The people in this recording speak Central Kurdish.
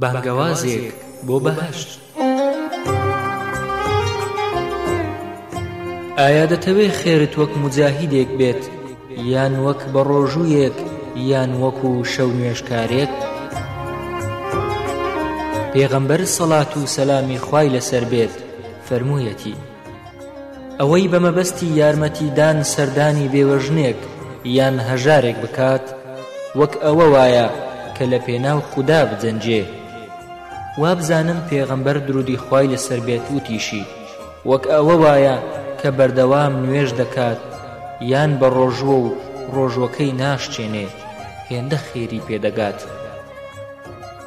بانگەوازێک بۆ بەهەشت ئایا دەتەوێ خێرت وەک موجاهیدێک بێت یان وەک بە ڕۆژوویەک یان وەکو شەو نوێشکارێک پێغەمبەر سەڵات و سەلامی خوای لەسەر بێت فەرموویەتی ئەوەی بە مەبەستی یارمەتیدان سەردانی بێوەژنێک یان هەژارێک بکات وەک ئەوە وایە کە لە پێناو خودا بجەنجێ وابزانم پێغەمبەر درودی خوای لەسەر بێت وتیشی وەک ئەوە وایە کە بەردەوام نوێژ دەکات یان بە ڕۆژوە و ڕۆژوەکەی ناشچێنێ هێندە خێری پێدەگات.